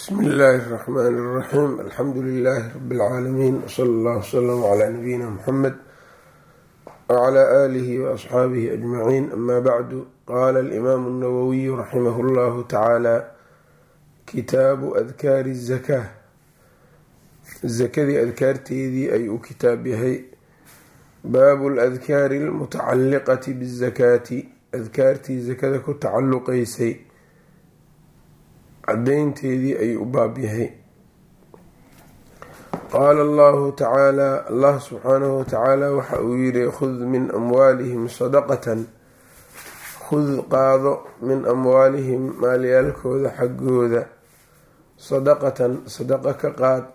bsmi illaahi اraxmaan اraxiim alxamdu lilaahi rabi اlcaalamiin wsala allah wslama cla nabiyina muxamed wcla aalihi waasxaabihi ajmaciin ama bacdu qaala alimaamu اnawowiyu raximah اllahu tacaala kitaabu adkaari الzakaa zakadii adkaarteedii ayuu u kitaab yahay baabu ladkaari almutacaliqati bizakaati adkaartii zakada ku tacaluqeysay cadeynteedii ayuu u baab yahay. Qaala allahu tacaala allah subxaanahu watacaala waxa uu yiri khud min amwaalihim sadaqatan. Khud qaado min amwaalihim maalyaalkooda xaggooda. Sadaqatan sadaqa ka qaad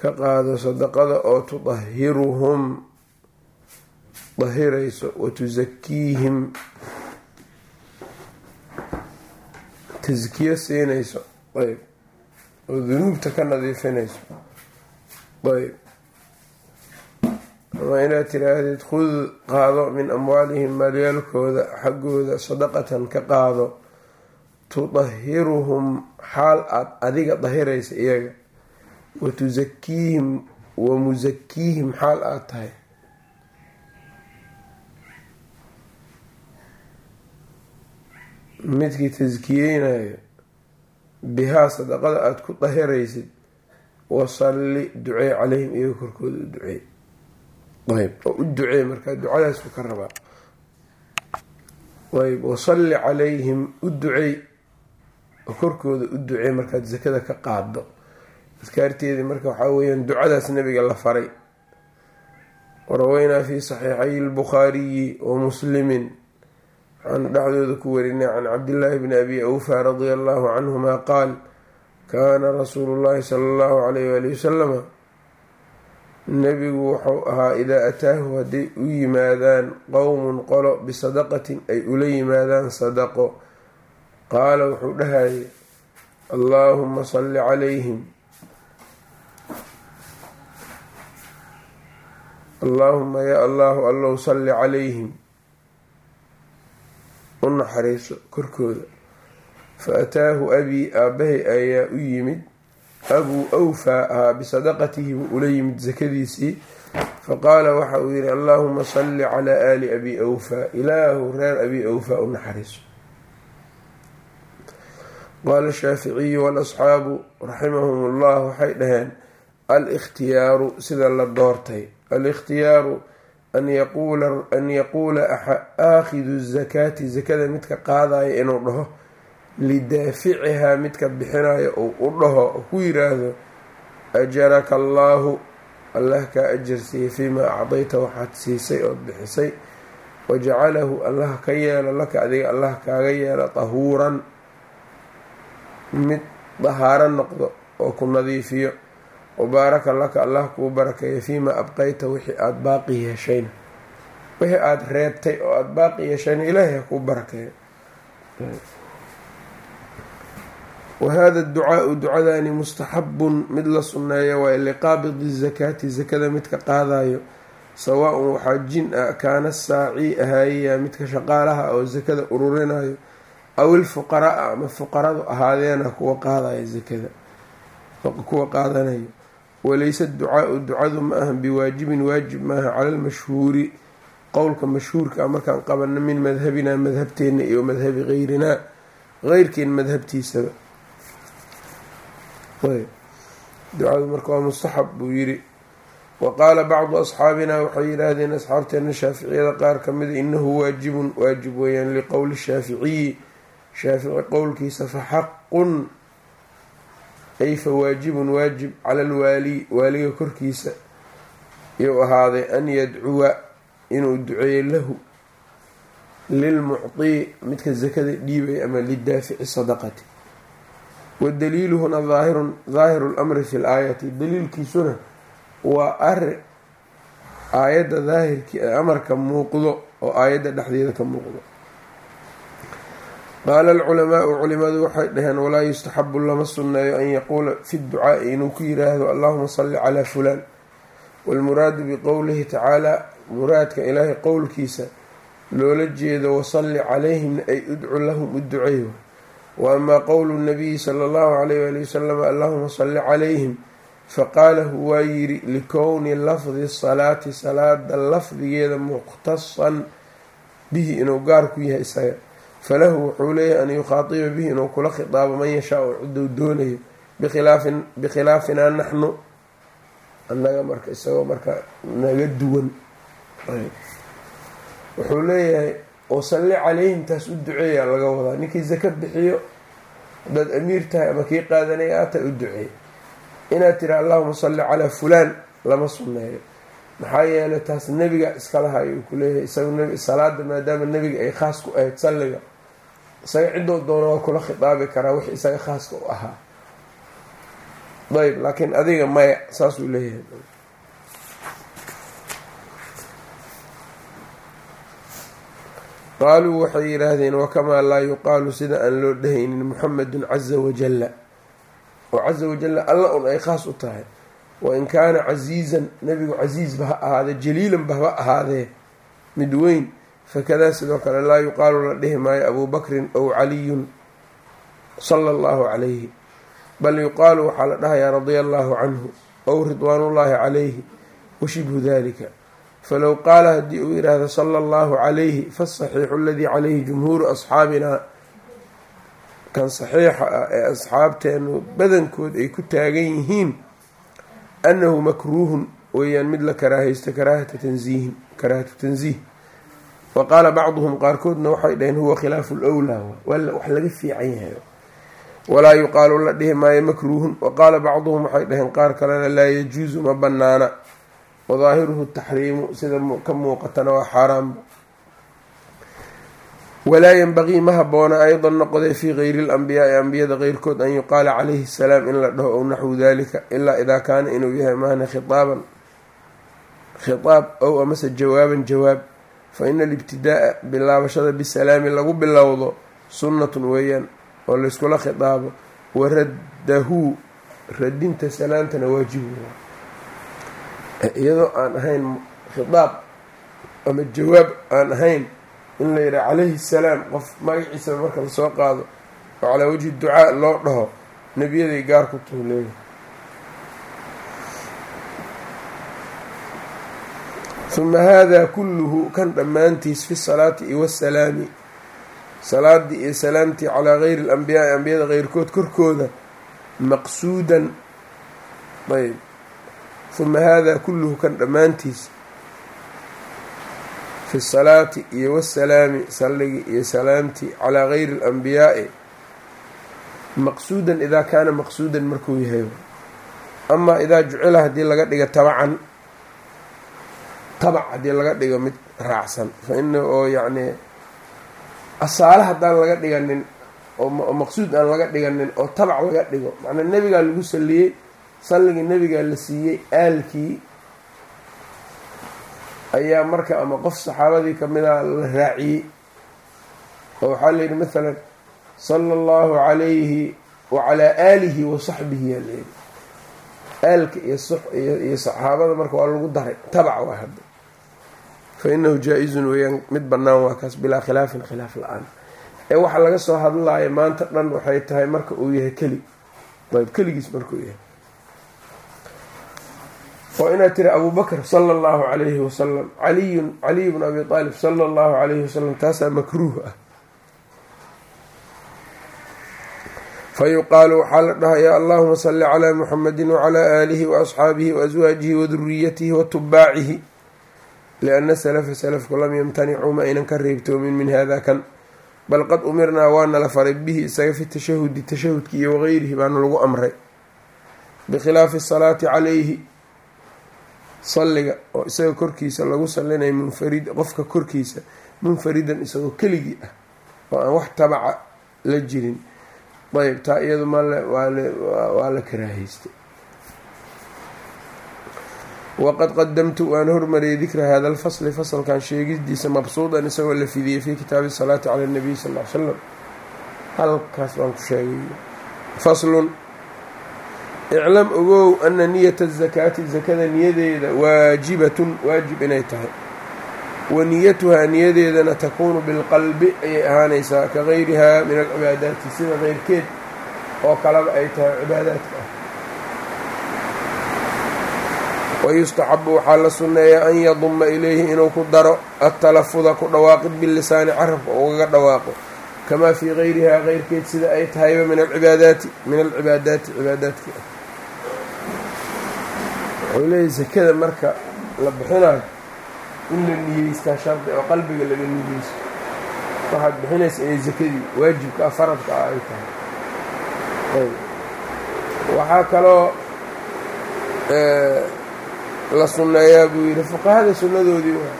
ka qaado sadaqada oo tudahiruhum dahirayso wa tusakiihim taskiyo siinayso ayb. Oo dunuubta ka nadiifinayso ayb. Ama inaad tiraahdid khud qaado min amwaalihim maalyaalkooda xaggooda sadaqatan ka qaado. Tudahiruhum xaal aad adiga dahiraysa iyaga. Wa tusakiihim wa musakiihim xaal aada tahay midkii taskiyeynayo bihaa sadaqada aada ku dahiraysid wasalli ducee caleyhim iyaga korkooda u ducee. Ayb oo u ducee markaa ducadaasuu ka rabaa ayb wasalli calayhim u ducey oo korkooda u ducee markaad sakada ka qaado adkaarteedii marka waxaa weyaan ducadaas nabiga la faray. Waraweynaa fi saxiixay lbukhaariyi wa muslimin waxaanu dhexdooda ku warinay can cabdillaahi bni abi awfa radia allahu canhuma qaal kaana rasuulu llahi sala allahu alayh waali wasalama nebigu wuxuu ahaa idaa ataahu hadday u yimaadaan qowmun qolo bisadaqatin ay ula yimaadaan sadaqo qaala wuxuu dhahayay allaahuma salli calayhim allaahuma yaa allahu allow salli calayhim u naxariiso korkooda. Fa ataahu abii aabahay ayaa u yimid. Abuu awfaa ahaa bisadaqatihi buu ula yimid sakadiisii faqaala waxa uu yihi allaahuma salli calaa aali abi awfaa ilaahu reer abi awfaa u naxariiso. Qaala shaaficiyu walasxaabu raximahum ullah waxay dhaheen al-ikhtiyaaru sida la doortay. Al-ikhtiyaaru an yaquula aakhidu zakaati zakada midka qaadaya inuu dhaho lidaaficihaa midka bixinayo uu u dhaho oo ku yiraahdo ajaraka allaahu allah kaa ajarsiiyey fiimaa acdayta waxaad siisay ood bixisay wajacalahu allah ka yeelo laka adiga allah kaaga yeelo tahuuran mid dahaaro noqdo oo ku nadiifiyo wabaaraka laka allah kuu barakeeyo fiimaa abqayta wixii aada baaqi yeeshayna wixii aada reebtay oo aada baaqi yeeshayna ilaahay ha kuu barakeeyo wahada ducaau ducadani mustaxabun mid la sunneeyo waa liqaabidi zakaati zakada midka qaadayo sawaa-un waxaa jin ah kaana saacii ahaayaya midka shaqaalaha oo zakada ururinayo aw ilfuqaraa ama fuqaradu ahaadeena kuwa qaadaya zakada kuwa qaadanayo walaysa ducaau ducadu ma ahan biwaajibin waajib maaha cala lmashhuuri qowlka mashhuurka a markaan qabano min madhabinaa madhabteena iyo madhabi geyrinaa geyrkeen madhabtiisaba. Ducadu marka waa mustaxab buu yiri wa qaala bacdu asxaabina waxay yidhaahdeen asxaabteena shaaficiyada qaar kamida inahu waajibun waajib weeyaan liqowli shaaficiyi shaafici qowlkiisa fa xaqun ay fa waajibun waajib cala alwaali waaliga korkiisa yuu ahaaday an yadcuwa inuu duceeyo lahu lilmuctii midka sakada dhiibay ama lidaafici sadaqati. Wadaliilu huna daahirun daahiru lamri fi laayati daliilkiisuna waa ari aayadda daahirki amarka muuqdo oo aayadda dhexdeeda ka muuqdo qaala alculamaau culimadu waxay dhaheen walaa yustaxabu lama sunneeyo an yaquula fi ducaai inuu ku yiraahdo allahuma salli calaa fulaan walmuraadu biqowlihi tacaala muraadka ilaahay qowlkiisa loola jeedo wasalli calayhimna ay udcu lahum u duceey wa amaa qowlu nabiyi sala allahu alayh wali wasalam allahuma salli calayhim faqaalahu waa yidhi likowni lafdi salaati salaada lafdigeeda mukhtasan bihi inuu gaar ku yahay isaga falahu wuxuu leeyahay an yukhaatiba bihi inuu kula khitaabo man yashaau ciduu doonayo bikhilaafi bikhilaafinaa naxnu annaga marka isagoo marka naga duwan. Wuxuu leeyahay wasalli calayhim taas u duceeyaa laga wadaa. Ninkii zaka bixiyo haddaad amiir tahay ama kii qaadanaya aata u duceey inaad tiri allahuma salli calaa fulaan lama sunneeyo. Maxaa yeelay taas nebiga iska laha ayuu ku leeyahay. Isaga salaada maadaama nebiga ay khaas ku ahayd salliga isaga cidoo doona waa kula khitaabi karaa wix isaga khaaska u ahaa. Ayb laakiin adiga maya saasuu leeyahay. Qaaluu waxay yidhaahdeen wakamaa laa yuqaalu sida aan loo dhehaynin muxamedun caza wajalla oo caza wajalla alla un ay khaas u tahay. Wain kaana casiizan nebigu casiizba ha ahaadee jaliilanba haba ahaadee mid weyn fakadaa sidoo kale laa yuqaalu la dhihi maayo abuu bakrin ow caliyun sala allahu calayhi bal yuqaalu waxaa la dhahayaa radia allahu canhu ow ridwaanullaahi calayhi washibhu dalika falow qaala haddii uu yidhaahdo sala allahu calayhi fasaxiixu aladii calayhi jumhuuru asxaabinaa kan saxiixa ah ee asxaabteenu badankood ay ku taagan yihiin annahu makruuhun weeyaan mid la karaahaysto karaahata tanziihin karaahatu tanziih wa qaala bacduhum qaarkoodna waxay dhaheen huwa khilaafu lwlaa wax laga fiican yahay. Walaa yuqaalu la dhihi maayo makruuhun. Wa qaala bacduhum waxay dhaheen qaar kalena laa yajuusu ma banaana wadaahiruhu taxriimu sida ka muuqatana waa xaaraamba walaa yanbaqii ma haboona aydan noqday fii gayri lambiyaai ambiyada keyrkood an yuqaala calayhi salaam in la dhaho ow naxwu dalika ilaa idaa kaana inuu yahay maahna khitaaban. Khitaab ow amase jawaaban jawaab fa ina alibtidaaa bilaabashada bisalaami lagu bilowdo sunnatun weeyaan oo layskula khitaabo waraddahu radinta salaamtana waajibu. Iyadoo aan ahayn khitaab ama jawaab aan ahayn in la yidhaha calayhi salaam qof magaciisa marka la soo qaado oo calaa wajhi ducaa loo dhaho nebiyaday gaar ku tuhu huma haadaa kulluhu kan dhammaantiis fi salaati iyo wasalaami salaadii iyo salaamtii calaa gayri alambiyaai ambiyada keyrkood korkooda maqsuudan. Ayb huma haadaa kulluhu kan dhammaantiis fi salaati iyo wasalaami salligii iyo salaamtii calaa gayri alambiyaai maqsuudan idaa kaana maqsuudan markuu yahay. Amaa idaa jucila haddii laga dhigo tabacan tabac haddii laga dhigo mid raacsan. Fa ina oo yacnii asaale haddaan laga dhiganin oo maqsuud aan laga dhiganin oo tabac laga dhigo macnaa nebigaa lagu saliyey salligii nebigaa la siiyey aalkii ayaa marka ama qof saxaabadii kamida la raaciyey. Oo waxaa la yidhi mathalan sala allahu calayhi wacalaa aalihi wa saxbihi yaa layidhi aalka iyo iyo saxaabada marka waa lagu daray. Tabac waa hadda fa inahu jaa-izun weeyaan mid bannaan waa kaas bilaa khilaafin khilaaf la'aan ee waxaa laga soo hadlaya maanta dhan waxay tahay marka uu yahay keli ayb keligiis markuu yahay oo inaad tiri abu bakr sala allahu calayhi wasalam caliyun caliy bn abi aalib sala allahu calayhi wasalam taasaa makruuh ah fa yuqaalu waxaa la dhahayaa allahuma salli calaa muxamedi wacalaa aalihi waasxaabihi waaswaajihi waduriyatihi watubaacihi liana salafa salafku lam yamtanicuu ma aynan ka reebtoomin min hada kan bal qad umirnaa waana la faray bihi isaga fi tashahudi tashahudki iyo wagayrihi baana lagu amray bikhilaafi asalaati calayhi salliga oo isaga korkiisa lagu salinayo munfarid qofka korkiisa munfaridan isagoo keligii ah oo aan wax tabaca la jirin ayb taa iyadu male waa la karaahaystay waqad qadamtu waan hormariyay dikra hada alfasli fasalkan sheegidiisa mabsuudan isagoo la fidiyey fi kitaabi salaati cala nabiy sal l slam halkaas baan ku sheegay faslun iclam ogow ana niyata azakaati zakada niyadeeda waajibatun waajib inay tahay wa niyatuhaa niyadeedana takuunu bilqalbi ayay ahaanaysaa ka gayrihaa min alcibaadaati sida keyrkeed oo kaleba ay tahay cibaadaadka ah wayustaxabu waxaa la sunneeyaa an yaduma ilayhi inuu ku daro atalafuda ku dhawaaqid bilisaani carabka ugaga dhawaaqo. Kamaa fii gayrihaa keyrkeed sida ay tahayba min alcibaadaati min alcibaadaati cibaadaadka wuxuu leeyahy sakada marka la bixinayo in la niyeystaa shardi oo qalbiga laga niyeysto. Waxaad bixinaysa inay sakadii waajibka ah faradka ah ay tahay. Waxaa kaloo la sunneeyaa buu yidhi fuqahada sunnadoodii waa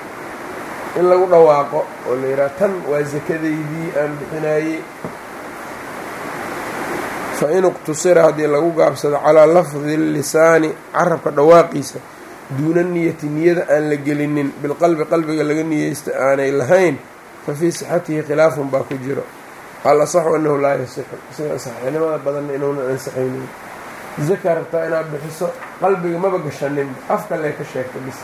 in lagu dhawaaqo oo la yidhaha tan waa sakadaydii aan bixinaayey. Fa in iqtusira haddii lagu gaabsado calaa lafdi lisaani carabka dhawaaqiisa duuna niyati niyada aan la gelinin bilqalbi qalbiga laga niyeysta aanay lahayn fa fii sixatihi khilaafun baa ku jiro. Al asaxu annahu laa yasixu sida saxiixnimada badanna inuunan ansixaynin zaka rabtaa inaad bixiso qalbiga maba gashaninba afka lee ka sheegta bis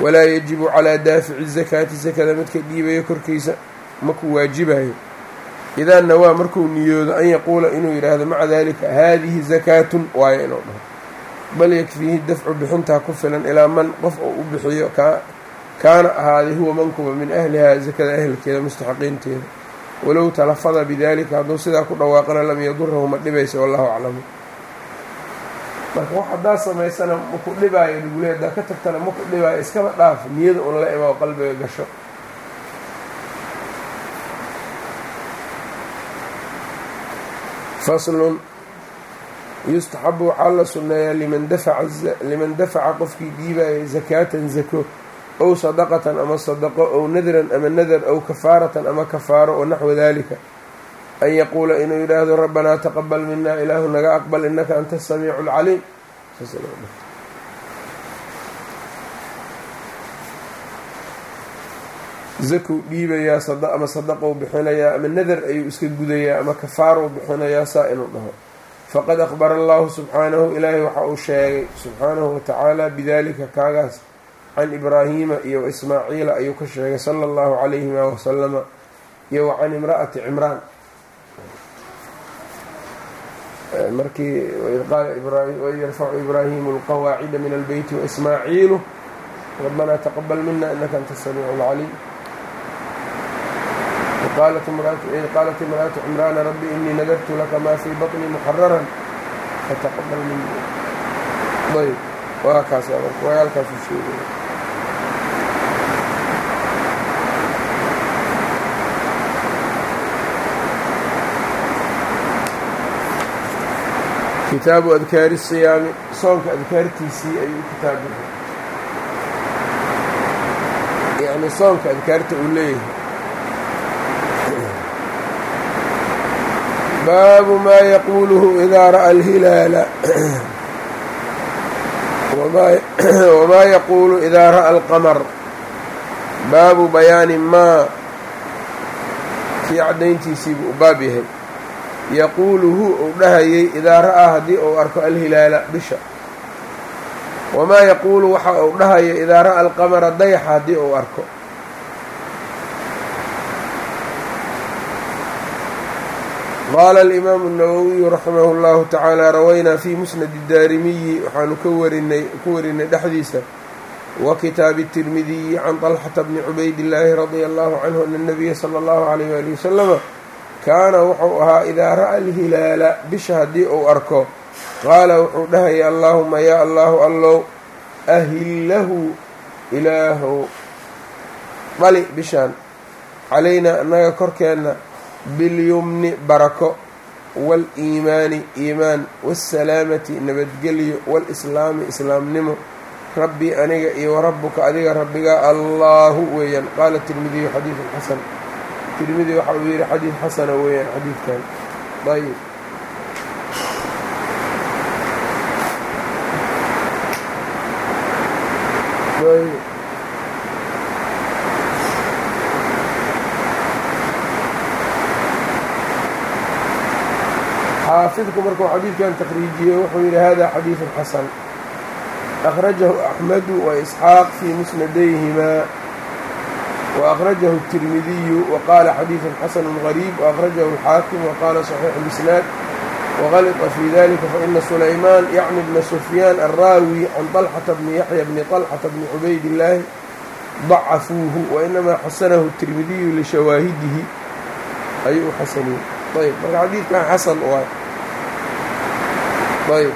walaa yajibu calaa daafici zakaati sakada midka dhiibaya korkiisa maku waajibayo idaa nawaa markuu niyoodo an yaquula inuu yidhaahdo maca dalika haadihi zakaatun waayo inuu dhaho bal yakfiihi dafcu bixintaa ku filan ilaa man qof uu u bixiyo kaana ahaaday huwa mankuba min ahlihaa sakada ahelkeeda mustaxaqiinteeda walow talafada bidalika hadduu sidaa ku dhawaaqana lam yadurahu ma dhibaysa wallahu aclamu marka wax haddaa samaysana maku dhibaayo lagule haddaa ka tagtana maku dhibaayo iskaba dhaaf niyada un la imaa qalbiga gasho. Faslun yustaxabu waxaa la sunneeyaa liman dafaca qofkii dhiibaya zakaatan zako ow sadaqatan ama sadaqo ow nadran ama nadar ow kafaaratan ama kafaaro oo naxwa dalika an yaquula inuu yidhaahdo rabbanaa taqabal mina ilaahu naga aqbal inaka anta asamiicu alcaliim zakuu dhiibayaa ama sadaqou bixinayaa ama nadar ayuu iska gudayaa ama kafaarou bixinayaa saa inuu dhaho faqad aqbara allahu subxaanahu ilaahay waxa uu sheegay subxaanahu watacaala bidalika kaagaas can ibraahiima iyo waismaaciila ayuu ka sheegay sala allahu calayhima wasalama iyo wa can imra'ati cimraan markii waid yarfacu ibraahimu alqawaacida min albeyti waismaaciilu rabbanaa taqabal mina inaka anta asamiicu alcaliim qaalat imra'atu cimraana rabbi inii nadartu laka maa fii baطni muxararan fataqabal mini ayb waa kaas wayaalkaasu sheegay kitaabu adkaari siyaami soonka adkaartiisii ayuu kitaab yacni soonka adkaarta uu leeyahay. Baabu maa yaquuluhu idaa ra'a alhilaala. Wamaa yaquulu idaa ra'a alqamar. Baabu bayaani maa. Kii caddayntiisiibuu u baab yahay yaquuluhu uu dhahayay idaa ra'aa haddii uu arko alhilaala bisha wamaa yaquulu waxa uu dhahaya idaa ra'a alqamara dayaxa haddii uu arko qaala alimaamu اnawowiyu raximahu اllahu tacaala rawaynaa fii musnadi daarimiyi waxaanu ka warinay ku warinay dhexdiisa wa kitaabi tirmidiyi can طalxata bni cubaydillaahi radia allahu canhu ana اnabiya sala اllahu alayh wali wasalama kaana wuxuu ahaa idaa ra'a alhilaala bisha haddii uu arko qaala wuxuu dhahaya allaahuma yaa allahu allow ahillahu ilaahow dhali bishaan calaynaa annaga korkeenna bilyumni barako waaliimaani iimaan waasalaamati nabadgelyo waalislaami islaamnimo rabbii aniga iyo warabbuka adiga rabbigaa allaahu weeyaan. Qaala tirmidiyu xadiidun xasan tirmidi waxa uu yidhi xadiid xasana weeyaan xadiidkan. Ayb xaafidku markuu xadiidkan takriijiyey wuxuu yidhi hada xadiidun xasan. Akhrajahu axmedu waisxaaq fii musnadayhimaa وأخرجه الترمذي وقال xadيiث xسن غريب وأخرجه الحاkم وqال صحيح الإسناad وغلط في ذلika فإن سليمان yعnي بن سفyان الراawي عن طلحة بن يحيى بن طلحة بن عبayd اللahi ضacفوuه وإنما xasنه الترمذي لشhawaahidihi ayuu u xasniyey ayb marka xadiidkan xasan waay ayb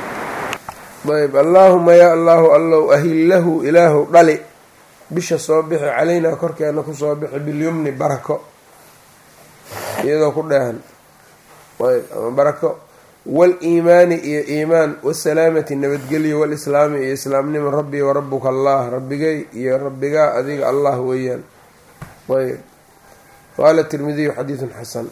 ayb allahuma ya allahu allow ahillahu ilaahu dhali bisha soo bixi calaynaa korkeena ku soo bixi bilyumni barako. Iyadoo ku dheehan barako wal-iimaani iyo iimaan wasalaamati nabadgelyo walislaami iyo islaamnimo rabbii warabuka allah rabbigay iyo rabbigaa adiga allah weeyaan. Ayb qaala tirmidiyu xadiidun xasan.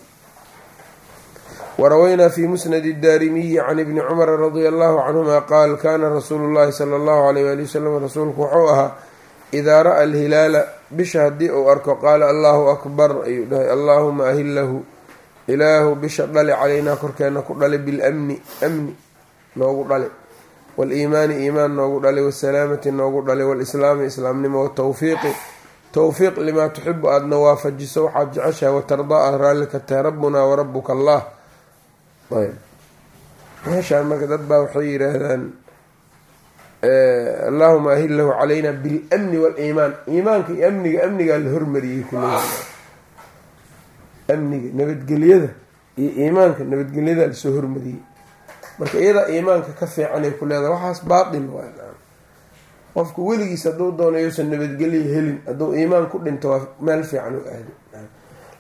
Warawaynaa fi musnadi daarimiyi can ibni cumara radia allahu canhuma qaal kana rasuulu llahi sala allahu alayh wali wasalam rasuulku wuxuu ahaa idaa ra'a alhilaala bisha haddii uu arko qaala allahu akbar ayuu dhahay allaahuma ahillahu ilaahu bisha dhali calaynaa korkeena ku dhali bilamni amni noogu dhali waaliimaani iimaan noogu dhali wasalaamati noogu dhali walislaami islaamnimo watawfiiqi towfiiq limaa tuxibu aadna waafajiso waxaad jeceshahay watardaa aad raallika tahay rabbunaa warabuka allah meeshaan marka dad baa waxay yidhaahdaan allahuma ahillahu calayna bilamni waaliimaan iimaanka iyo amniga amnigaa la hormariyey amniga nabadgelyada iyo iimaanka nabadgelyadaa la soo hormariyey. Marka iyadaa iimaanka ka fiicanay ku leedahay waxaas baatil qofku weligiis hadduu doonayousan nabadgelyo helin hadduu iimaan ku dhinto waa meel fiican u aadi.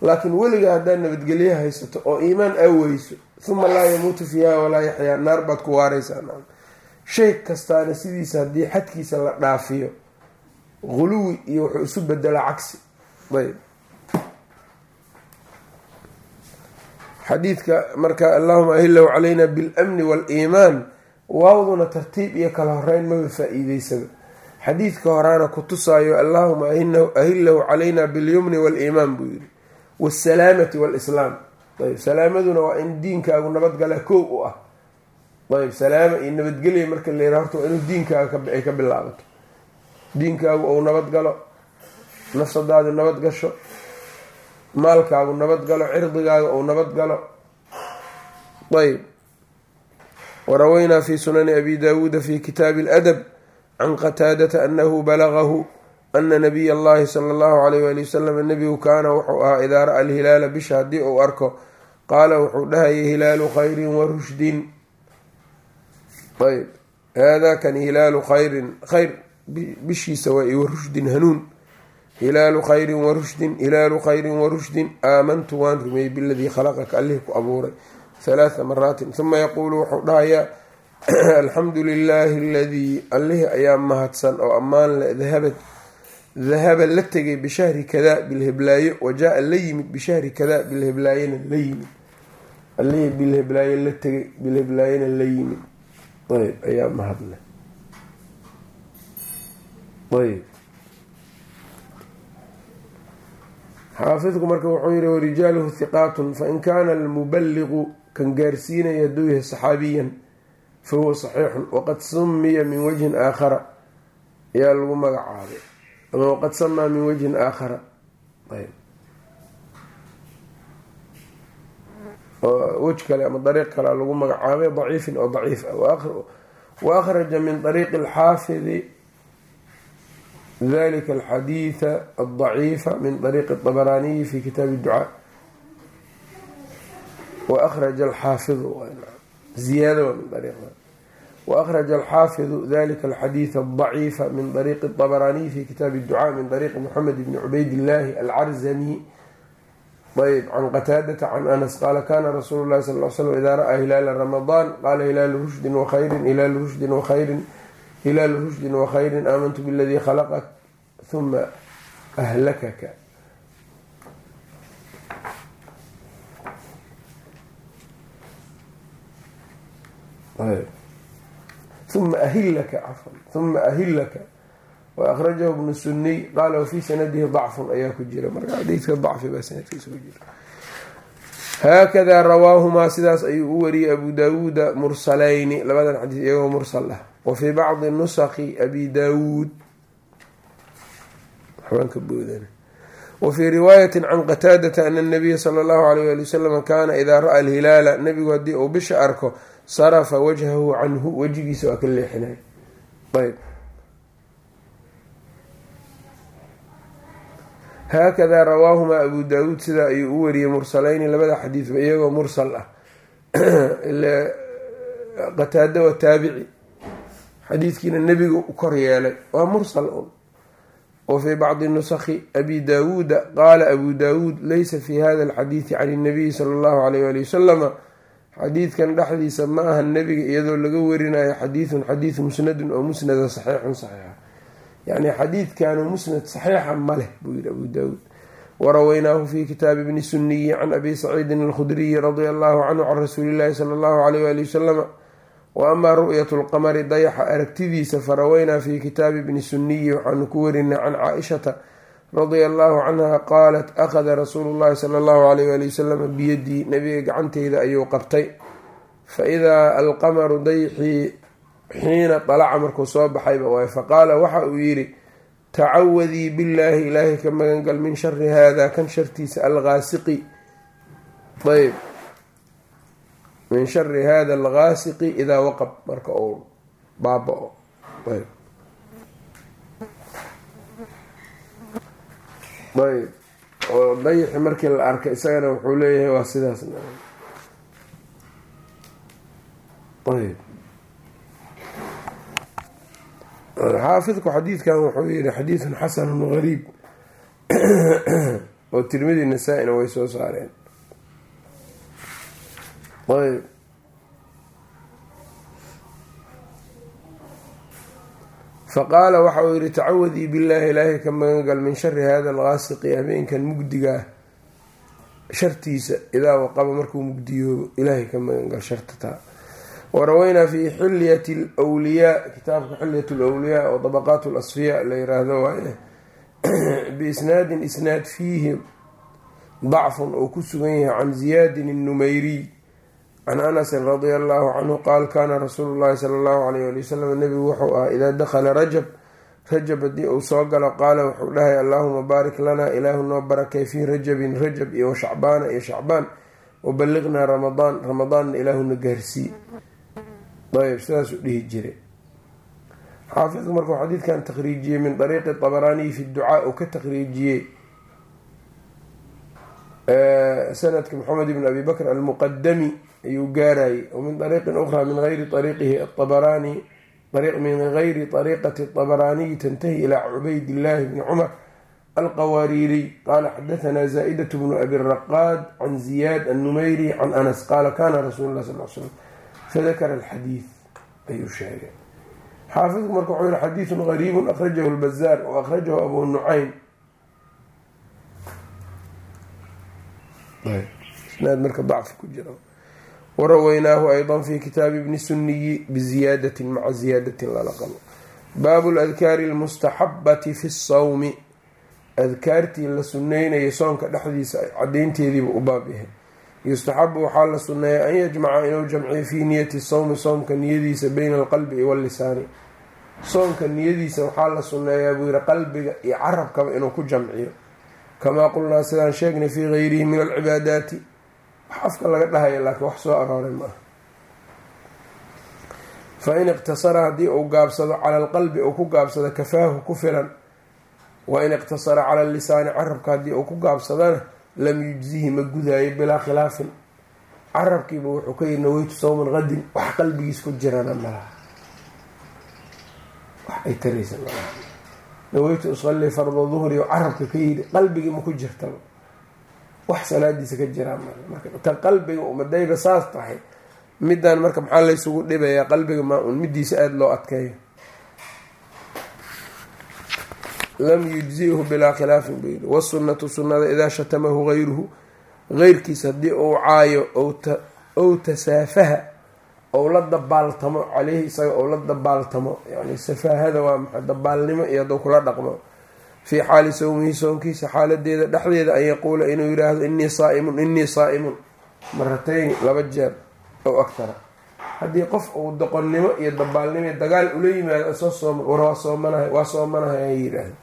Laakiin weligaa haddaad nabadgelyo haysato oo iimaan aaweyso uma laa yamuutu fiiha walaa yaxyaa naar baad ku waareysaa shay kastaana sidiisa haddii xadkiisa la dhaafiyo guluwi iyo wuxuu isu bedelaa cagsi. Ayb. Xadiidka marka allahuma ahillahu calayna bilamni waaliimaan waawduna tartiib iyo kala horeyn maba faa-iideysaba xadiidka horaana ku tusaayo allahuma ahillahu calayna bilyumni waaliimaan buu yidhi. Waasalaamati waalislaam ayb salaamaduna waa in diinkaagu nabadgala koow u ah ayb salaama iyo nabadgelya marka la yiraha horta waa inuu diinkaaga ay ka bilaabato. Diinkaagu ou nabadgalo nafsadaadu nabad gasho maalkaagu nabadgalo cirdigaaga ou nabadgalo ayb warawaynaa fi sunani abi daawuuda fi kitaabi اladab can qataadata anahu balagahu ana nabiy allahi sala allahu alayh wali wasalam nebigu kaana wuxuu ahaa idaa ra'a alhilaala bisha haddii uu arko qaala wuxuu dhahayay hilaalu khayrin wa rushdin ayb haadaa kan hilaalu khayrin khayr bishiisa waa wa rushdin hanuun. Hilaalu khayrin wa rushdin hilaalu khayrin wa rushdin aamantu waan rumeeyey biladii khalaqaka allihii ku abuuray halaatha maraatin huma yaquulu wuxuu dhahayaa alxamdu lilaahi aladii allihii ayaa mahadsan oo ammaan le dahabad dahaba la tegay bishahri kadaa bilheblaayo wajaa-a la yimid bishahri kadaa bilheblaayana la yimid. Allihii bilheblaayo la tegay bilheblaayana la yimid ayb ayaa mahadle ayb xaafidku marka wuxuu yihi warijaaluhu hiqaatun fain kaana almubaliqu kan gaarsiinaya hadduu yahay saxaabiyan fahuwa saxiixun waqad sumiya min wajhin aakhara. Ayaa lagu magacaabay ama waqad samaa min wajhin aakhara. Ayb wej kale ama dariiq kalea lagu magacaabay daciifin oo daciif ah wa akhraja min طariiqi اlxaafidi dalika alxadiida aldaciifa min طariiqi الطabaraaniyi fi kitaabi الducaa waأkhraja alxaafidu ziyaada waa min ariiqda waأkhraja alxaafidu dalika alxadiida aldaciifa min طariiqi الطabaraaniyi fi kitaabi الducaa min طariiqi moxamed bni cubayd illaahi alcarzami ayb can qataadata can anas qaala kana rasuulu llahi sal l slm idaa ra'aa hilaala ramadaan qaala hilaalu rushdin wakhayrin hilaalu rushdin wakhayrin hilaalu rushdin wakhayrin aamantu biladii khalaqak huma ahlakaka. Uma ahilaka cafan huma ahilaka waأkhrajahu bnu suniy qaala wafii sanadihi dacfun ayaa ku jira. Marka xadiidka dacfi baa sanadkiisa ku jira. Haakadaa rawaahumaa sidaas ayuu u wariyey abu daawuuda mursalayni. Labadan xadiis iyagoo mursal ah. Wa fii bacdi nusakhi abi daawuud wa fii riwaayati can qataadata ana nabiya sala allahu alayh ali wasalam kaana idaa ra'a alhilaala nabigu haddii uu bisha arko sarafa wajhahu canhu wejigiisa waa ka leexinay. Ayb haakadaa rawaahumaa abu daawuud sidaa ayuu u wariyey mursalayni labada xadiidba iyagoo mursal ah. Qataada waa taabici. Xadiidkiina nebiga u kor yeelay. Waa mursal un. Wa fii bacdi nusakhi abi daawuuda. Qaala abu daawuud laysa fi hada alxadiidi can inabiyi sala allahu alayh ali wasalama xadiidkan dhexdiisa ma aha nebiga iyadoo laga warinayo xadiidun xadiid musnadun oo musnada saxiixun saxiixa yacni xadiidkanu musnad saxiixa ma leh buu yihi abu daawuud. Waraweynaahu fi kitaabi bni suniyi can abi saciidin alkhudriyi radia allahu canhu can rasuuli llahi sala allahu alayh ali wasalama wa amaa ru'yatu lqamari dayaxa aragtidiisa faraweynaa fi kitaabi bni suniyi waxaanu ku warinay can caaishata radia allahu canha qaalat akhada rasuulu llahi sala allahu alayh ali wasalama biyadii nabiga gacanteyda ayuu qabtay. Fa idaa alqamaru dayxii xiina dalaca markuu soo baxayba waay faqaala waxa uu yidhi tacawadii billaahi ilaahay ka magangal min shari hada kan shartiisa algaasiqi ayb min shari hada algaasiqi idaa waqab marka uu baaba-o. Ayb ayb oo dayixi markii la arkay isagana wuxuu leeyahay waa sidaas. Ayb xaafidku xadiidkan wuxuu yihi xadiidun xasanun gariib. oo tirmidi nasaa-ina way soo saareen. Ayb. Faqaala waxa uu yihi tacawadii billaahi ilaahay ka magangal min shari hada algaasiqi habeenkan mugdigaah shartiisa idaa waqaba markuu mugdiyoobo ilaahay ka magangal shartataa waraweynaa fi xilyati lwliyaa kitaabka xilyat lwliyaa oo dabaqaat lasfiya la yiraahdo waaye biisnaadin isnaad fiihi dacfun oo ku sugan yahay can ziyaadin الnumeyriy can anasin radia allahu canhu qaal kaana rasuulu llahi sala allahu alayh ali wasalam nebigu wuxuu ahaa idaa dakhala rajab rajab haddii uu soo galo qaala wuxuu dhahay allahuma baarik lanaa ilaahu noo barakay fii rajabin rajab iyo shacbaana iyo shacbaan wabaliqnaa ramadaan ramadaanna ilaahuna gaarsii ayb sidaasuu dhihi jiray xaafidku markuu xadiidkan takhriijiyey min dariiqi abaraaniyi fi ducaa uu ka takhriijiyey sanadka maxamed ibn abi bakr almuqadami ayuu gaarayay min dariiqin ukhraa min gayri ariiqihi aabaraani min gayri ariiqati abaraaniyi tantahi ilaa cubaydillaahi bni cumar alqawaariiriy qaala xadahanaa zaa-idat bnu abi raqaad can ziyaad annumeyri can anas qaala kana rasuulu sal slam fadakara alxadiid ayuu sheegay xaafidku marka wuxuu yihi xadiidun gariibun akhrajahu lbazaar wa akhrajahu abu nucaym isnaad marka dacfi ku jira waraweynaahu ayda fi kitaabi bni suniyi biziyaadatin maca ziyaadatin lala qabo baabu ladkaari almustaxabati fi sawmi adkaartii la suneynaya soonka dhexdiisa cadeynteediiba u baab yahay yustaxabu waxaa la suneeya an yajmaca inuu jamciyo fii niyati sawmi soomka niyadiisa bayna alqalbi wallisaani soonka niyadiisa waxaa la suneeyaa buu yihi qalbiga iyo carabkaba inuu ku jamciyo. Kamaa qulnaa sidaan sheegnay fii gayrihi min alcibaadaati. Wax afka laga dhahaya laakiin wax soo arooray maaha. Fa in iqtasara haddii uu gaabsado cala alqalbi uu ku gaabsado kafaahu ku filan. Wa in iqtasara cala lisaani carabka haddii uu ku gaabsadana lam yujzihi ma gudaayo bilaa khilaafin. Carabkiiba wuxuu ka yihi naweytu sawman qadin wax qalbigiis ku jirana malaha wax ay taraysa malaha naweytu usalli farda duhri oo carabka ka yidhi qalbigii ma ku jirtaba. Wax salaadiisa ka jiraa male marka ta qalbiga umadayba saas tahay. Middan marka maxaa laysugu dhibayaa qalbiga maa un midiisa aada loo adkeeyo lam yujzihu bilaa khilaafin buu yidhi. Wasunnatu sunnada idaa shatamahu gayruhu geyrkiisa haddii uu caayo ow tasaafaha ou la dabaaltamo caleyhi isaga ou la dabaaltamo yani safaahada waa maxay? Dabaalnimo iyo hadduu kula dhaqmo. Fii xaali sawmihi soonkiisa xaaladeeda dhexdeeda an yaquula inuu yidhaahdo inii saaimun inii saaimun. Maratayni laba jeer ow aktara haddii qof uu doqonnimo iyo dabaalnimo dagaal ula yimaado soo sooma war waa soomanahay waa soomanahay ay yidhaahda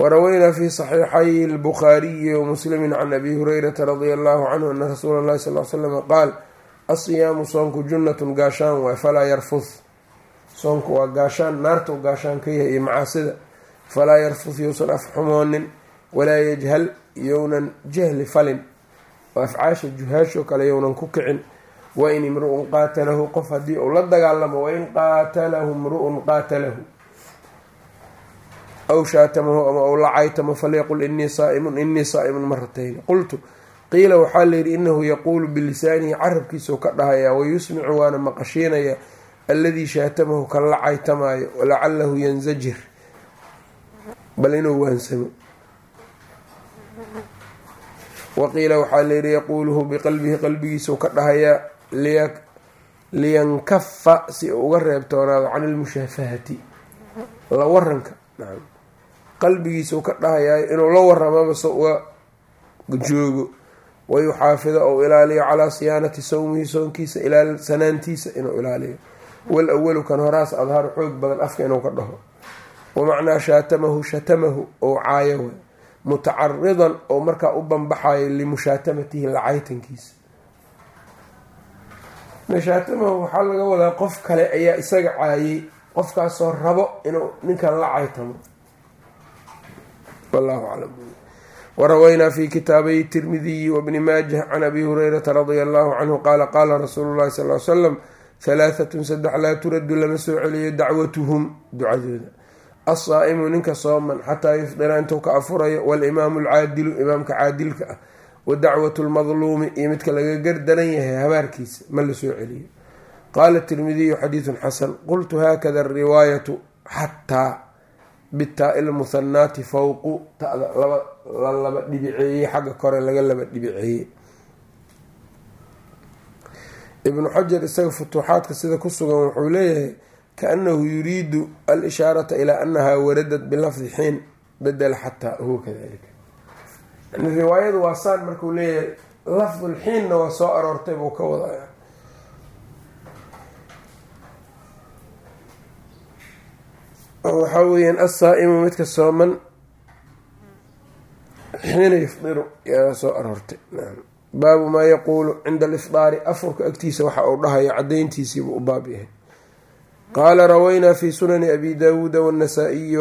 waraweynaa fi saxiixay lbukhaariyi wamuslimi can abi hurayrata radia allahu canhu ana rasuula llahi sal l slama qaal asiyaamu soonku junnatun gaashaan waay falaa yarfud soonku waa gaashaan naarta u gaashaan ka yahay iyo macaasida falaa yarfud yousan af xumoonin walaa yajhal younan jahli falin oo afcaasha juhaashoo kale younan ku kicin wain imru-un qaatalahu qof haddii uu la dagaalamo wain qaatalahu imru-un qaatalahu aw shaatamahu ama ou la caytamo falyaqul inii saaimun inii saaimun maratayn qultu qiila waxaa layidhi inahu yaquulu bilisaanihi carabkiisau ka dhahayaa wayusmicu waana maqashiinaya alladii shaatamahu kan la caytamaayo walacalahu yanzajir bal inuu waansamo waqiila waxaa layidhi yaquuluhu biqalbihi qalbigiisau ka dhahayaa liyankafa si uu uga reebtoonaado can ilmushaafahati la waranka qalbigiisau ka dhahayaa inuu la waramaba se uga joogo. Wayuxaafida ou ilaaliyo calaa siyaanati sawmihi soonkiisa ilaalsanaantiisa inuu ilaaliyo. Wal awalu kan horaas adharu xoog badan afka inuu ka dhaho. Wamacnaa shaatamahu shatamahu ou caayo way. Mutacaridan oo markaa u banbaxayo limushaatamatihi lacaytankiisa. Mashaatamahu waxaa laga wadaa qof kale ayaa isaga caayay qofkaasoo rabo inuu ninkan la caytamo wallahu aclam waraweynaa fi kitaabay tirmidiyi wabni maajah can abi hurayrata radia allahu canhu qaala qaala rasuulu llahi sal l slam halaahatun saddex laa turaddu lama soo celiyo dacwatuhum ducadooda alsaa'imu ninka sooman xataa yufdira intuu ka afurayo walimaamu alcaadilu imaamka caadilka ah wa dacwatu lmadluumi iyo midka laga gardaran yahay habaarkiisa ma la soo celiyo qaala tirmidiyu xadiidun xasan qultu haakada ariwaayatu xataa bitaa-i lmuhanaati fowqu tada laba la laba dhibiceeyey xagga kore laga laba dhibiceeyey ibnu xajar isaga futuuxaadka sida ku sugan wuxuu leeyahay kaanahu yuriidu alishaarata ilaa anaha waradat bilafdi xiin bedela xataa huwa kadalika riwaayadu waa saan markuu leeyahay lafdulxiinna waa soo aroortay buu ka wadaya waxaa weyaan assaa-imu midka sooman. Xiina yufdiru yaa soo aroortay. Baabu maa yaquulu cinda alifdaari afurka agtiisa waxa uu dhahayo cadayntiisiibuu u baab yahay. Qaala rawaynaa fi sunani abi daawuuda wاnnasaa-iyi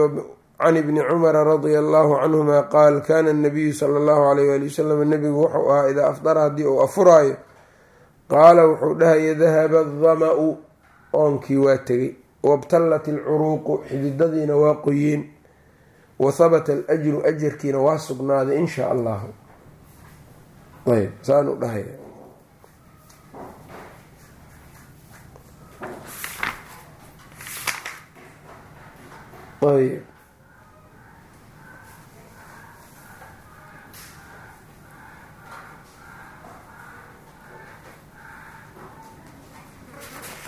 can ibni cumara radia allahu canhuma qaal kana anabiyu sala allahu alayh wali wasalam nabigu wuxuu ahaa idaa afdara haddii uu afuraayo qaala wuxuu dhahaya dahaba adama-u oonkii waa tegay wabtallat ilcuruuqu xididadiina waa qoyeen wa habata alajru ajarkiina waa sugnaaday in shaa allahu ayb saanu dhahaya ayb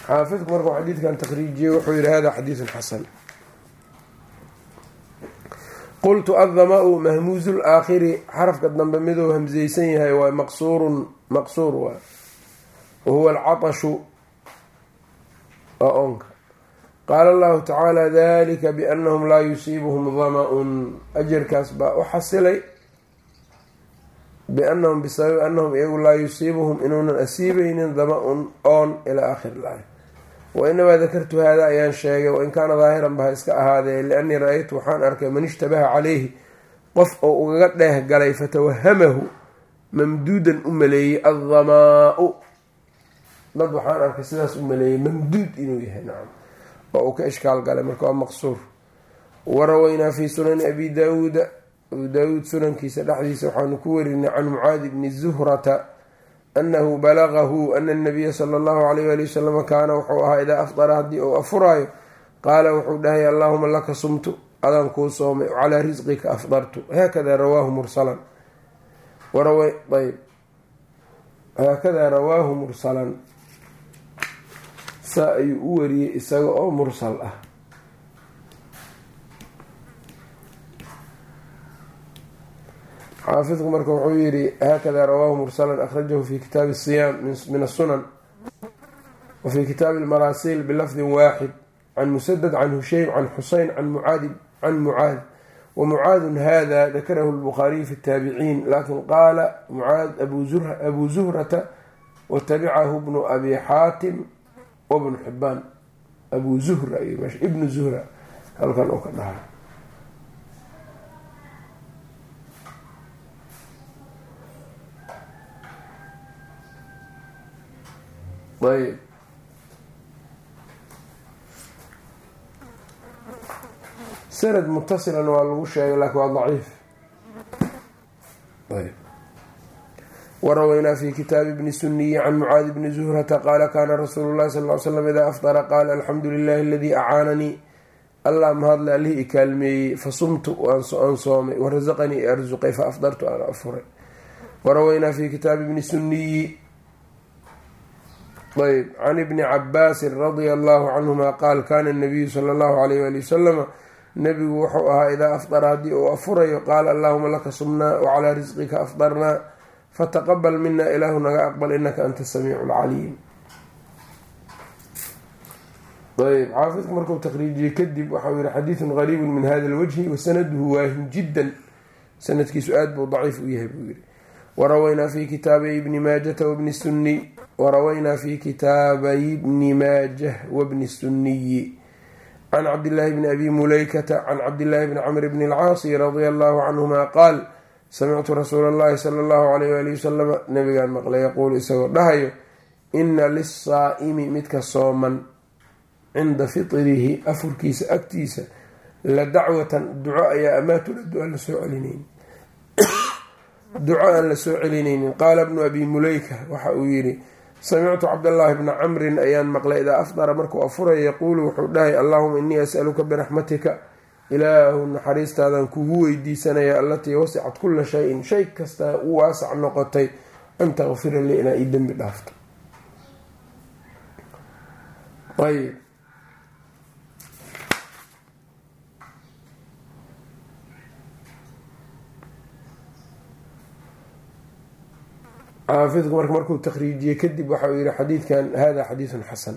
xaafidku markuu xadiidkan takriijiyey wuxuu yihi hada xadiidun xasan. Qultu addama-u mahmuuzu laakhiri xarafka dambe miduu hamseysan yahay waa maqsuurun maqsuur waa wahuwa alcatashu waa oonka. Qaala allahu tacaala dalika biannahum laa yusiibuhum dama-un ajarkaas baa u xasilay biannahum bisababi annahum iyagu laa yusiibuhum inuunan asiibeynin dama-un oon ilaa aakhiri laaya wainamaa dakartu hada ayaan sheegay wain kaana daahiran ba ha iska ahaadee liannii ra'aytu waxaan arkay man ishtabaha caleyhi qof oo ugaga dheeh galay fatawahamahu mamduudan u maleeyey addamaa-u. Dad waxaan arkay sidaas u maleeyey mamduud inuu yahay nacam oo uu ka ishkaal galay marka waa maqsuur. Waraweynaa fi sunani abi daawuuda abu daawuud sunankiisa dhexdiisa waxaanu ku werinay can mucaadi bni zuhrata anahu balagahu ana anabiya sala allahu alayh wali wasalam kaana wuxuu ahaa idaa afdara haddii uu afuraayo qaala wuxuu dhahay allahuma laka sumtu adaan kuu soomay calaa risqika afdartu haakada rawaahu mursalan ayb haakadaa rawaahu mursalan saa ayuu u wariyey isaga oo mursal ah xaafidku marka wuxuu yihi haakada rawaahu mursalan akhrajahu fi kitaabi siyaam min asunan wa fi kitaabi lmaraasil bilafdin waaxid can musadad can husheym can xuseyn can mucaad. Wamucaadun hada dakarahu lbukhaariyu fi taabiciin laakiin qaala mucaad abu zuhrata watabicahu bnu abi xaatim wabnu xibaan abu zuhra ibnu zuhra halkan oo ka dhaha ayb sanad mutasilan waa lagu sheegay laakin waa daciif warawaynaa fi kitaabi bni suniyi can mucaadi bni zuhrata qaala kaana rasuulu llahi sal ly slam idaa afdara qaala alxamdu lilahi aladii acaananii allah mahadle allihii ikaalmeeyey fasumtu aan soomay warasaqanii arsuqay fa afdartu aan afuray warawaynaa fi kitaabi bni suniyi ayb can ibni cabaasin radia allahu canhuma qaal kana nabiyu sala allahu alayh wali wasalama nabigu wuxuu ahaa idaa afdara haddii uu afurayo qaala allahuma laka sumnaa wacalaa risqika afdarnaa fataqabal mina ilaahu naga aqbal inaka anta samiicu lcaliim ayb xaafidku markuu taqriijiyey kadib waxau yihi xadiidun gariibu min hada lwajhi wasanaduhu waahin jiddan. Sanadkiisu aada buu daciif u yahay buu yihi warawaynaa fi kitaabay bni maajata wabni sunniy warawaynaa fi kitaabay bni maajah wabni sunniyi can cabdillaahi bni abi mulaykata can cabdillaahi bni camr bni alcaasi radia allahu canhuma qaal samictu rasuula allahi sala allahu alayh waali wasalama nabigaan maqlay yaquulu isagoo dhahayo ina lisaa'imi midka sooman cinda fitrihi afurkiisa agtiisa la dacwatan duco ayaa amaatuladu aan la soo celinayn duco aan la soo celinaynin qaala bnu abi muleyka waxa uu yidhi samictu cabdallaahi bna camrin ayaan maqlay idaa afdara markuu afuraya yaquulu wuxuu dhahay allahuma innii as'aluka biraxmatika ilaahu naxariistaadan kugu weydiisanaya allatii wasicat kula shayin shay kastaa u waasac noqotay an takfira lii inaa ii dembi dhaafto xaafidku marka markuu takriijiyey kadib waxa uu yihi xadiidkan hada xadiidun xasan.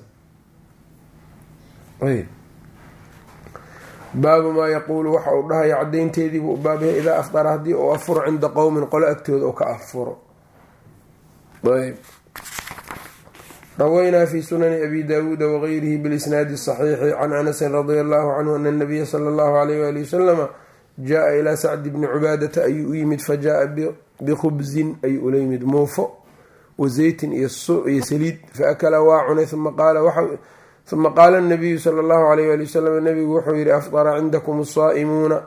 Baabu maa yaquulu waxa uu dhahaya cadaynteediibuu baabyahay idaa afdara haddii uu afuro cinda qowmin qolo agtooda oo ka afuro. Ayb rawaynaa fi sunani abi daawuuda wagayrihi bilisnaadi saxiixi can anasin radia allahu canhu ana nabiya sala allahu alayh wali wasalama jaa ilaa sacdi bni cubaadata ayuu u yimid fajaaa bikhubzin ayuu ula yimid muufo wa zeytin iyo saliid faakala waa cunay uma qaala nabiyu sala allahu alayh wali wasalam nabigu wuxuu yihi afdara cindakum asaa'imuuna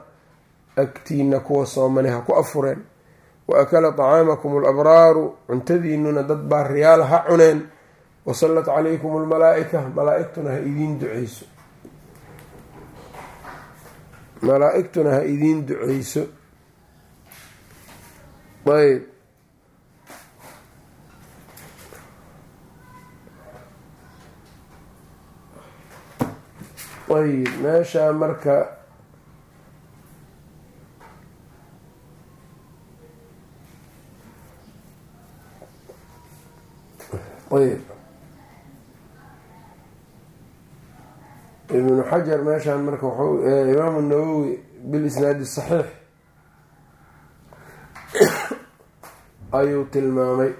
agtiina kuwa soomane ha ku afureen wa akala طacaamakum alabraaru cuntadiinuna dad baa riyaal ha cuneen wasallat calaykum almalaa-ika malaa-igtuna ha idiin duceyso malaa-igtuna ha idiin duceyso ayb ayb meeshaa marka ayb ibnu xajar meeshaan marka wuxuu imaamu nawowi bilisnaadi saxiix ayuu tilmaamay.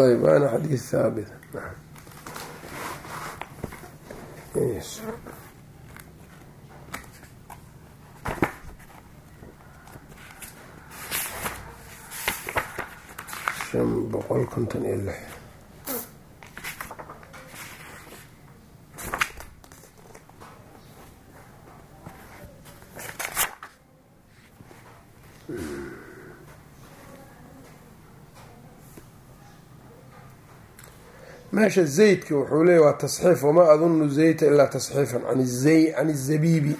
Ayb waana xadiid haabit shan boqol konton iyo lix meesha zaydka wuxuu leeya waa tasxiif wamaa adunu zayta ilaa tasxiifan can izabiibi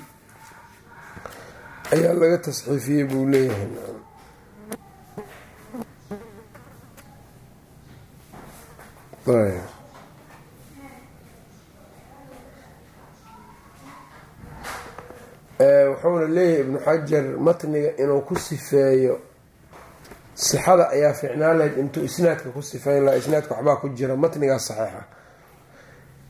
ayaa laga tasxiifiyey buu leeyahay wuxuuna leeyahay ibnu xajar matniga inuu ku sifeeyo sixada ayaa fiicnaan lahayd intuu isnaadka ku sifeyn laha isnaadka waxbaa ku jira matnigaas saxiixa.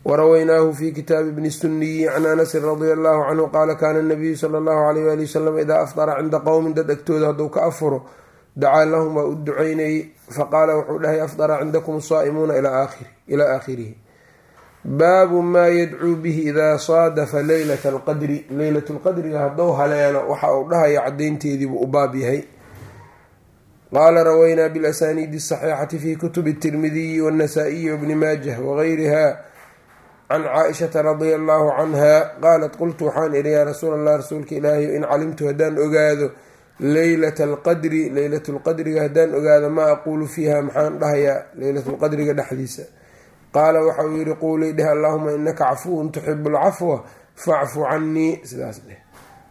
Warawaynaahu fi kitaabi bni suniyi can anasin radia allahu canhu qaala kaana nabiyu sala allahu alayh wali wasalam idaa afdara cinda qowmin dad agtooda hadduu ka afuro dacaa lahum waa u ducaynayay faqaala wuxuu dhahay afdara cindakum saa'imuuna ilaa aakhirihi. Baabu maa yadcuu bihi idaa saadafa leylata alqadri leylat lqadriga hadduu haleelo waxa uu dhahaya cadaynteediibuu u baab yahay qaala rawaynaa bilasaniidi asaxiixati fi kutubi tirmidiyi wannasaa'iyi wabni maajah wagayriha can caaishata radia allahu canha qaalat qultu waxaan idhi yaa rasuul allah rasuulka ilaahi in calimtu haddaan ogaado leylata alqadri leylatlqadriga haddaan ogaado maa aquulu fiiha maxaan dhahayaa leylatlqadriga dhexdiisa qaala waxa uu yihi quulii dheh allahuma inaka cafuwun tuxibu alcafwa facfu canii sidaas dheh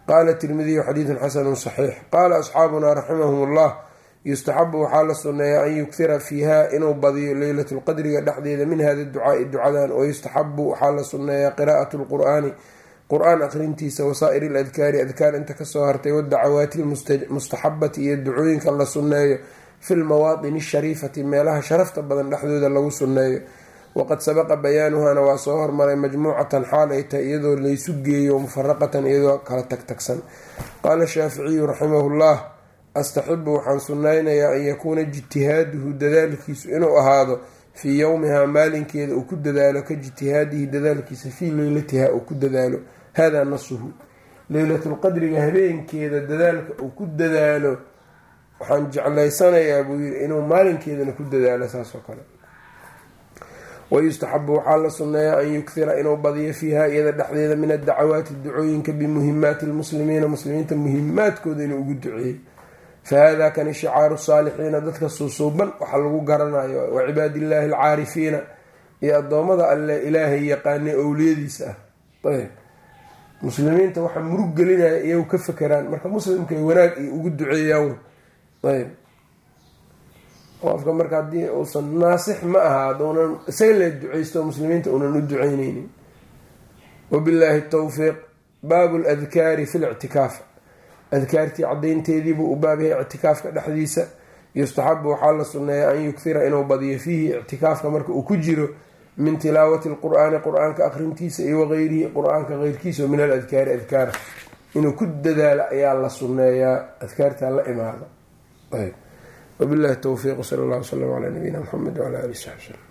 qaala tirmidiyu xadiidun xasanu saxiix qaala asxaabunaa raximahum ullah yustaxabu waxaa la sunneeyaa an yuktira fiiha inuu badiyo leylat lqadriga dhexdeeda min hada ducaai ducadan wayustaxabu waxaa la sunneeyaa qiraa'at lqur'aani qur'aan aqrintiisa wasaa'ir aladkaari adkaar inta ka soo hartay wadacawaati lmustaxabati iyo ducooyinka la sunneeyo fi lmawaadini ashariifati meelaha sharafta badan dhexdooda lagu sunneeyo. Waqad sabaqa bayaanuhana waa soo hormaray majmuucatan xaal iyadoo laysu geeyo mufaraqatan iyadoo kala tagtagsan qaala shaaficiyu raximahullah astaxibu waxaan sunnaynayaa an yakuuna ijtihaaduhu dadaalkiisu inuu ahaado fii yowmihaa maalinkeeda uu ku dadaalo ka ijtihaadihi dadaalkiisa fii leylatiha uu ku dadaalo hada nasuhu leylatulqadriga habeenkeeda dadaalka uu ku dadaalo waxaan jeclaysanayaa buu yiri inuu maalinkeedana ku dadaalo saasoo kale wayustaxabu waxaa la sunneeyaa an yuktira inuu badiyo fiiha iyada dhexdeeda min addacawaati ducooyinka bimuhimaati lmuslimiina muslimiinta muhimaadkooda inuu ugu duceeyey fahada kani shicaaru saalixiina dadka suusuuban waxa lagu garanayo wa cibaadillaahi alcaarifiina iyo addoommada alle ilaahay yaqaanay owliyadiisa ah ayb muslimiinta waxa murug gelinaya iyagu ka fakeraan marka muslimkay wanaag iyo ugu duceeyaan ayb qofka marka haddii uusan naasix ma aha aduunan isaga la duceysto muslimiinta uunan u duceyneynin wabillaahi towfiiq baabu ladkaari fi lictikaaf adkaartii cadaynteediibuu u baab ictikaafka dhexdiisa. Yustaxabu waxaa la sunneeyaa an yuktira inuu badiyo fiihi ictikaafka marka uu ku jiro min tilaawati lqur-aani qur'aanka akhrintiisa iyo wagayrihi qur'aanka keyrkiisa oo min aladkaari adkaara inuu ku dadaalo ayaa la sunneeyaa adkaartaa la imaada wabillahi towfiiq sal allah wslam calaa nabiyina mxamed wala ali saxbi slm